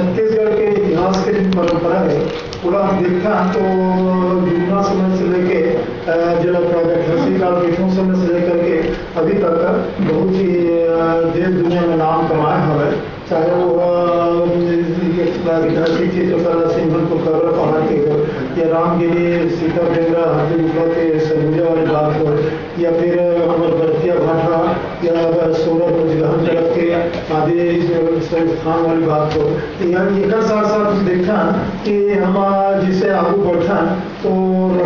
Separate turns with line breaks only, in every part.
छत्तीसगढ़ के इतिहास के जो परंपरा है, पूरा हम देखता हैं तो जुगना समय से लेके जो घसी काल पीठों समय से लेकर के अभी तक बहुत ही देश दुनिया में नाम कमाए हवे चाहे वो चित्रकला सिंहन को कवर पहाड़ के हो, या रामगिरी, सीता हरदी गुफा के सरगुजा वाली बात हो या फिर के आदि संस्थान वाली बात तो यह एक साथ साथ देखा कि हम जिसे आगू बढ़ता तो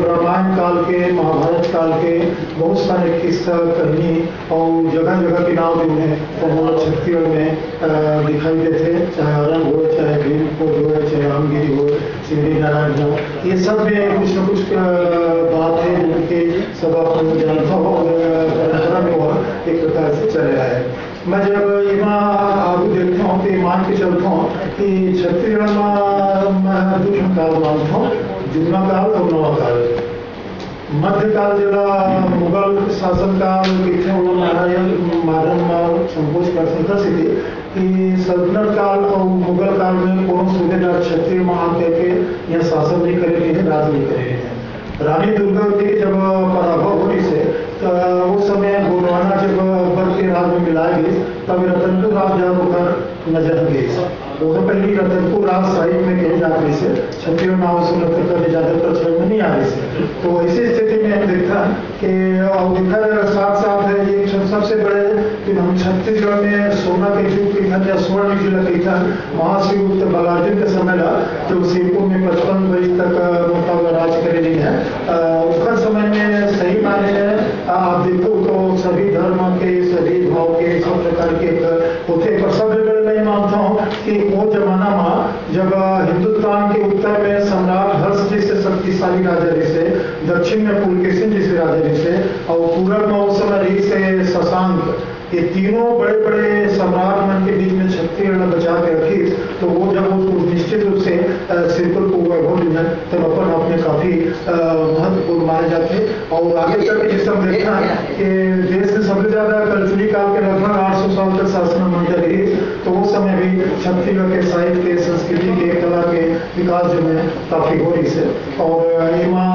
रामायण काल के, महाभारत काल के बहुत सारे किस्सा, कहानी और जगह जगह के नाम जो है। वो हमारा छत्तीसगढ़ में दिखाई देते, चाहे अरंग हो, चाहे भीमपुर हो, चाहे रामगिरी हो सिंधी नारायण हो, ये सब में कुछ न कुछ बात है उनके सब अपन जानता हो परंपरा में वह एक प्रकार से चल रहा है मैं जब यहाँ आगू देखता हूँ तो मान के चलता हूँ कि छत्तीसगढ़ में काल मानता हूँ जुगना काल और नवा काल। मध्यकाल जरा मुगल शासनकाल किथे वो महाराज महाराज संकोच कर सकता थी कि सल्तनत काल और मुगल काल में कौन सूबेदार क्षत्रिय में आके के यहाँ शासन नहीं करे हैं राज नहीं करे रानी दुर्गावती जब पराभव हुई से तो उस समय गोंडवाना जब अकबर के राज में गई तब रतनपुर राज जब होकर नज़र गई वो तो पहली रतनपुर राज साहिब में कहे जाते से छत्तीसगढ़ नाव से रतन कर ज़्यादातर शहर में नहीं आ रही से तो ऐसी स्थिति में हम देखा कि, और देखा साथ साथ है, ये सबसे बड़े कि हम छत्तीसगढ़ में सोना के युग के घर या स्वर्ण युग लगे था। महाशिवगुप्त बालार्जुन के समय ला जो सिरपुर में पचपन वर्ष तक मतलब राज करे नहीं है। उसका समय में सही माने में आप देखो तो सभी धर्म के, सभी भाव के सब प्रकार के होते पर सब मैं मानता हूँ कि वो जमाना में जब हिंदुस्तान के उत्तर में सम्राट हर्ष जैसे शक्तिशाली राजा जैसे दक्षिण में पुलकेशिन जैसे राजा जैसे और पूरब में उस समय ऋषि से शशांक ये तीनों बड़े बड़े सम्राट मन के बीच में छत्तीसगढ़ बचा के रखी तो वो जब वो निश्चित रूप से सिरपुर को वैभव जो है तब अपन अपने काफ़ी महत्वपूर्ण माने जाते और आगे तक जिस हम देखा कि देश में सबसे ज़्यादा कलचुरी काल के लगभग 800 साल तक शासन मंदिर रही तो उस समय भी छत्तीसगढ़ के साहित्य के, संस्कृति के, कला के विकास जो है, काफ़ी हो रही है और इमा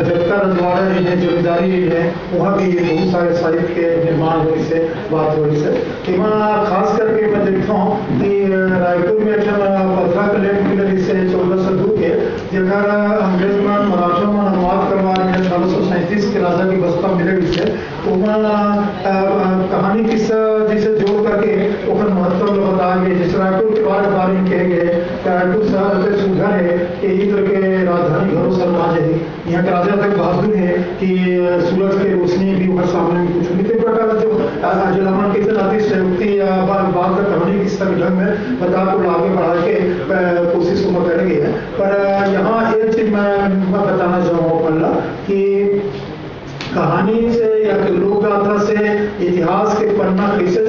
जबका रजवाड़ा रही ज़िम्मेदारी है वहाँ भी बहुत सारे साहित्य के निर्माण हो रही से बात हो रही है इमा खास करके मैं देखता हूँ कि रायपुर में एक पथरा का लेख मिले जिससे चौदह सौ दो के जगह अंग्रेज़ मन मराठा मन अनुवाद करवा रहे हैं अठारह सौ सैंतीस के राजा की बसपा मिले जिसे तो वहाँ कहानी किस्सा जिसे जोड़ करके ओकर महत्व में बताया गया जैसे रायपुर के बारे बारे में कहे गए कि रायपुर शहर से सुधा है कि इधर के राजधानी घरों समाज है यहाँ के तक बहादुर है कि सूरज के रोशनी भी वहाँ सामने में कुछ तो प्रकार जो जलावन के अति संयुक्ति या बात बात का कहानी किस तरह ढंग में बता को आगे बढ़ा के कोशिश को मैं करेंगे पर यहाँ एक चीज़ मैं मैं बताना चाहूँगा पल्ला कि कहानी से या लोक गाथा से इतिहास के पन्ना कैसे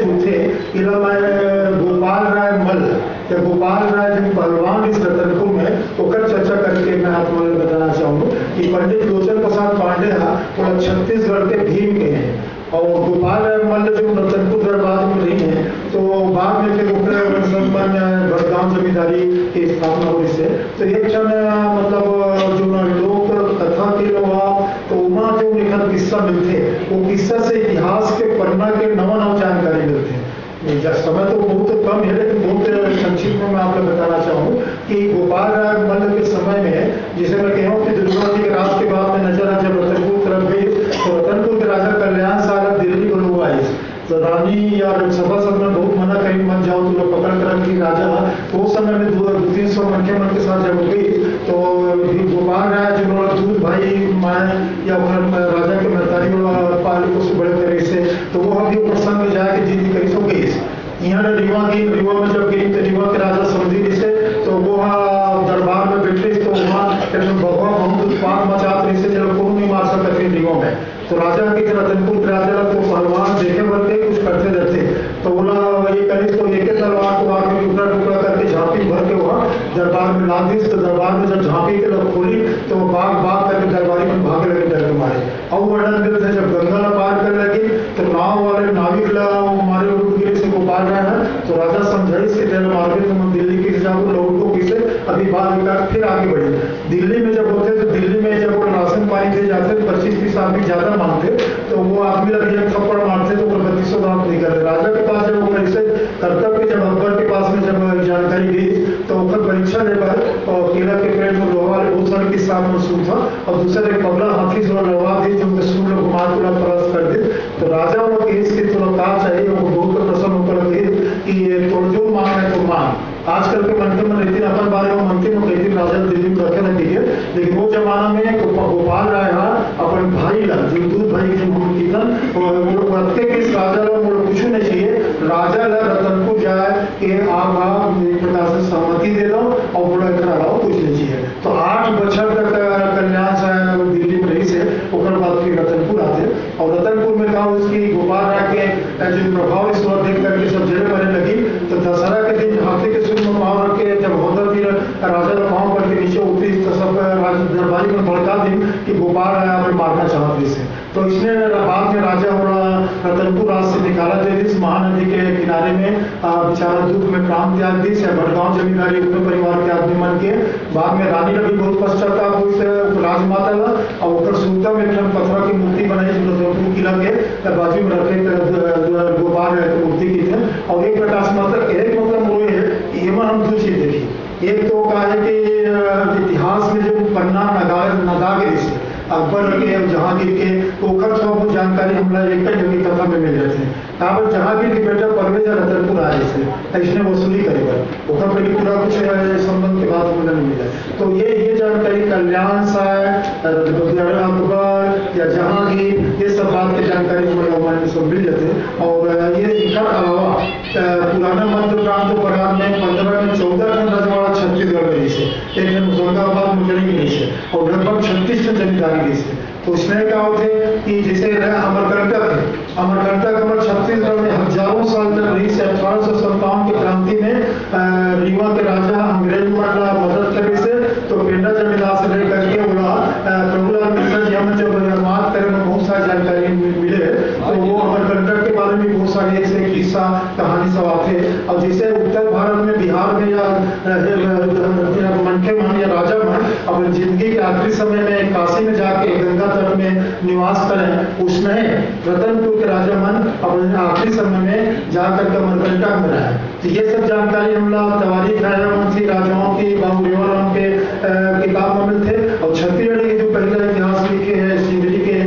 इला मैं गोपाल राय मल या गोपाल राय जो पहलवान इस रतनपुर में ओकर चर्चा करके मैं आप लोगों को बताना चाहूँगा कि पंडित लोचन प्रसाद पांडे है वो छत्तीसगढ़ के भीम के हैं और गोपाल मल्ल जो रतनपुर दरबार में रही है तो बाद में फिर भटगांव जमींदारी की स्थापना हुई से। तो एक क्षण मतलब जो लोक कथा के लोहा तो उमा जो लिखत किस्सा मिलते, वो किस्सा से इतिहास के पन्ना के नवा नव जानकारी मिलते हैं। समय तो बहुत कम है, लेकिन बहुत संक्षिप्त में मैं आपको बताना चाहूँ कि गोपाल राय मल्ल के समय में, जिसे मैं कहूँ कि दुर्गा जी के राज के बाद में नज़र आ जब रतनपुर तरफ़ गई तो रतनपुर के राजा कल्याण सागर दिल्ली को लोग आए तो रानी या लोकसभा सब में बहुत मना कहीं मत जाओ तो लोग पकड़ कर रखी राजा। तो उस समय में दो दो तीन सौ मन के मन के साथ जब गई तो गोपाल राय जो बोला दूध भाई माए या ओकर राजा के महतारी पाली को से बड़े करे से तो वो अभी प्रसंग में जाके जीत करी सो गई यहाँ ने रीवा गई रीवा में जब गई तो रीवा के राजा समझी जिसे तो वो दरबार में बैठे तो वहाँ एकदम बहुत बहुत उत्पाद मचात रही से जब को नहीं मार सकते रीवा में। तो राजा की रतनपुर के राजा को पहलवान देखे करते रहते तो बोला, ये करी तो एक तलवार को आगे टुकड़ा टुकड़ा करके झांपी भर के वहाँ दरबार में ला दी तो दरबार में जब झांपी के लोग खोली तो वो बाग बाग करके दरबारी में भागे लगे, डर के मारे और वर्णन देते थे, जब गंगा ला पार कर लगी तो नाव वाले नाविक ला मारे उड़ गिरे से को पार रहे हैं। तो राजा समझाई इसके तेल मार्गे तो हम दिल्ली की जाओ अभी बाद विकास फिर आगे बढ़े। दिल्ली में जब होते तो दिल्ली में जब वो राशन पानी दे जाते तो पच्चीस तीस आदमी ज़्यादा मांगते तो वो आदमी लग एक थप्पड़ मारते तो वो बत्तीसों दांत नहीं करते राजा के पास जब वो ऐसे कर्तव्य जब अकबर के पास में जब जानकारी गई तो फिर परीक्षा लेकर और केला के पेड़ में बहुत सारे किस्सा मशहूर था, और दूसरा एक पगला हाथी जो लड़वा दी जो सूर्य लोग पूरा परस कर दे तो राजा और केस के थोड़ा कहा चाहिए वो बहुत प्रसन्न होकर लगे कि ये तोड़ जो मांग है तो मांग। आजकल के मन के मन रहती अपन बारे में मनते में कहती राजा दिल्ली में रखे रहती है। लेकिन वो जमाना में गोपाल राय अपन भाई ला जो दूध भाई की था वो रखते इस राजा ला मोड़ कुछ नहीं चाहिए। राजा ला रतनपुर जाए, कि आप सहमति दे दो, और बोला करा रहा कुछ नहीं चाहिए तो आठ बछर तक कल्याण साहब दिल्ली में रही से ओकर बाद फिर रतनपुर आते और रतनपुर में कहा उसकी गोपाल राय के जो प्रभाव इस वक्त देख करके सब जगह करने लगी तो दशहरा के दिन हाथी के सूर्य में पाँव रख के जब होता फिर राजा ने पाँव करके नीचे उतरी तो सब दरबारी में भड़का दी कि गोपाल राय हमें मारना चाहते इसे तो इसने बाद में राजा और रतनपुर राज से निकाला थे इस महानदी के किनारे में बेचारा दुख में प्राण त्याग दी से भड़गांव जमींदारी अपने परिवार के आदमी मन के। बाद में रानी ने भी बहुत पश्चाताप हुई राजमाता ला और ऊपर सूता में एक पत्थर की मूर्ति बनाई, जो किला के बाजू में रखे गोपाल मूर्ति की थे। और एक प्रकाश मतलब एक मतलब वो है कि एवं हम दो चीज़ देखी। एक तो कहा है कि इतिहास में जो पन्ना नगार नगागिरी से अकबर के जहांगीर के ओखर सब जानकारी हमला एक कथा में मिल जाते हैं। कहा जहांगीर के बेटा परवेज रतनपुर आए से। इसने वसूली करेगा ओखर पर पूरा कुछ संबंध के बाद नहीं मिला। तो ये ये जानकारी कल्याण साहब अकबर या जहांगीर, ये सब बात की जानकारी हमारे सब मिल जाते और ये इनका अलावा पुराना मध्य प्रांत पराग में पंद्रह में चौदह खंड रजवाड़ा छत्तीसगढ़ में से। एक जन मुजफ्फराबाद मुजरी में से। और लगभग छत्तीस जन जमींदारी से तो उसमें क्या होते कि जैसे अमरकंटक है अमरकंटक कमर छत्तीसगढ़ में हज़ारों साल तक रही से अठारह सौ सत्तावन की क्रांति में रीवा के राजा अंग्रेज़ मदद करे से तो पेंडा जमींदार से लेकर के बोला प्रभुलाल मिश्रा जी हम जब बात करें में बहुत सारी जानकारी मिले तो वो अमरकंटक के बारे में बहुत सारी ऐसे किस्सा कहानी सब आते और जैसे उत्तर भारत में बिहार में या मनखे मन या राजा मन ज़िंदगी के आखिरी समय में काशी में जाके गंगा तट में निवास करें उसमें रतनपुर के राजा मन अपने आखिरी समय में जाकर के अमरकंटक में रहे तो ये सब जानकारी हम लोग तवारीख राजावंशी राजाओं की बाबूरेवालों के किताब में थे और छत्तीसगढ़ के जो पहले इतिहास लिखे हैं सिंधरी के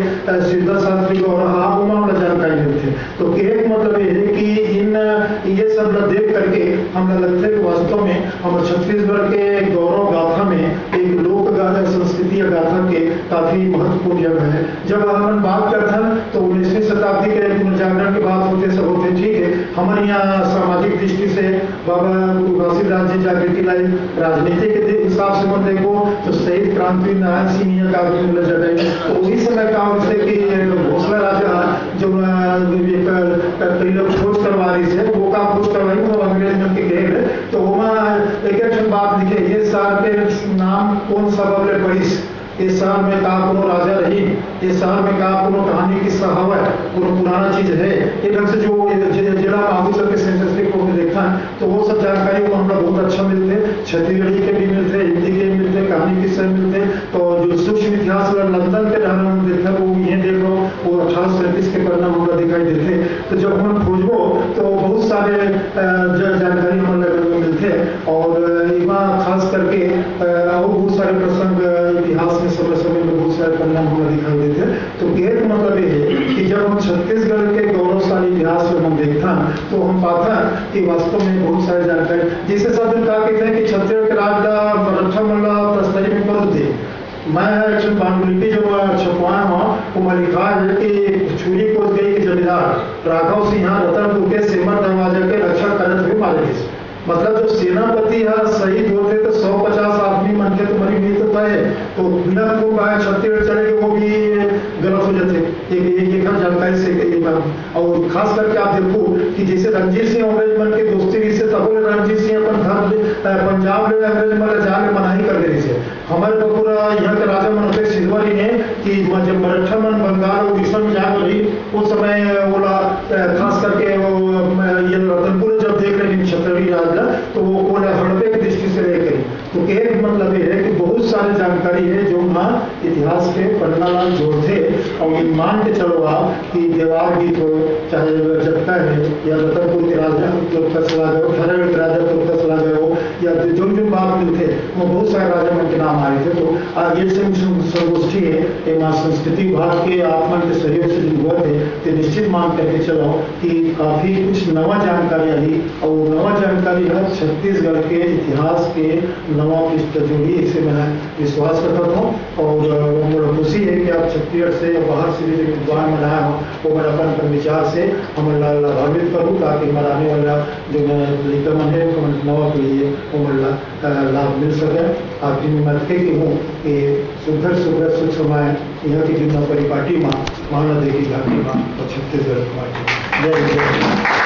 सिद्धा शास्त्री और आप मामला जानकारी मिलते तो एक मतलब ये है कि इन, ये सब देख करके हम लगते हैं वास्तव में हम छत्तीसगढ़ के गौरव या गाथा के काफ़ी महत्वपूर्ण जगह है। जब हम बात करते हैं तो उन्नीसवीं शताब्दी के पुनर्जागरण की बात होते सब होते, ठीक है। हमारे यहाँ सामाजिक दृष्टि से बाबा घासीदास जी जागृति लाई राजनीति के हिसाब से मन देखो तो शहीद क्रांति नारायण सिंह का जगह तो उसी समय का से कि भोसला राजा जो खोज करवा रही थे, वो का खोज करवाई, वो अंग्रेज़ में के गए तो वहाँ एक एक बात लिखे ये साल के नाम कौन सबब ले पढ़ी इस शहर में का कोनो राजा रही इस शहर में का कोनो कहानी किस्सा हवा कोनो पुराना चीज़ है। ये ढंग से जो जिला बाबू सर के सेंसस के देखा है तो वो सब जानकारी वो हमरा बहुत अच्छा मिलते, छत्तीसगढ़ी के भी मिलते, हिंदी के मिलते, कहानी किस्से मिलते तो जो सूक्ष्म इतिहास लंदन के रहना हम देखा वो ये देख लो वो अठारह सैंतीस के परिणाम हमारा दिखाई देते तो जब हम खोजबो तो बहुत सारे जानकारी हमारे मिलते और समय समय में बहुत सारे परिणाम हमें दिखाई देते हैं। तो एक मतलब ये है कि जब हम छत्तीसगढ़ के गौरवशाली इतिहास को हम देखता तो हम पाता कि वास्तव में बहुत सारी जानकारी जिसे सब कहा कहते हैं कि छत्तीसगढ़ के रक्षा मल्ला तस्तरी में कर दे मैं पांडुलिपि जो छपवाया हूँ वो मैं लिखा है कि छुरी को गई के जमींदार, राघव सिंह रतनपुर के सेमर दरवाज़ा के रक्षा करत हुए मारे मतलब जो सेनापति है, शहीद होते तो सौ पचास आदमी मन के तो नहीं तो बिना को कहा छत्तीसगढ़ चले वो भी गलत हो जाते एक एक एक जानकारी से एक बात और खास करके आप देखो कि जैसे रणजीत सिंह अंग्रेज़ मन के दोस्ती से तब रणजीत सिंह अपन घर पंजाब में अंग्रेज़ मन जाने मनाही कर दे से हमारे तो पूरा यहाँ के राजा मन होते सिलवरी ने कि जब मराठा मन बंगाल और उड़ीसा में जा रही उस समय बोला खास करके वो ये रतनपुर जब देख रहे छत्रवी राजा तो वो बोला हड़पे की दृष्टि से लेकर तो कह जानकारी है जो वहाँ इतिहास के पन्नालाल जोड़ थे और ये मान के चलो आप कि देवार गीत हो चाहे जटका है या रतनपुर के राजा तो खरड़ के राजा तो कसला गए हो या जो जो बात में थे वो बहुत सारे राजा मन के नाम आए थे। तो आ, ये संगोष्ठी है माँ संस्कृति विभाग के आत्मा के सहयोग से जो हुए थे तो निश्चित मान करके चलो कि काफ़ी कुछ नवा जानकारी आई और नवा जानकारी है छत्तीसगढ़ के इतिहास के नवा पृष्ठ जोड़ी इसे मैं विश्वास करता हूँ और अ, मुझे खुशी है कि आप छत्तीसगढ़ से या बाहर से भी जो विद्वान बनाया हो वो मैं अपन अपन विचार से हम लाभान्वित करूँ ताकि हमारा आने वाला जो लड़का मन है वो नवा पीढ़ी है वो अ, लाभ मिल सके। आपकी मैं थे कि हूँ कि सुघर सुघर सुख समय यहाँ की जिम्मा परिपाटी माँ महानदी की घाटी माँ और छत्तीसगढ़ की पार्टी जय जय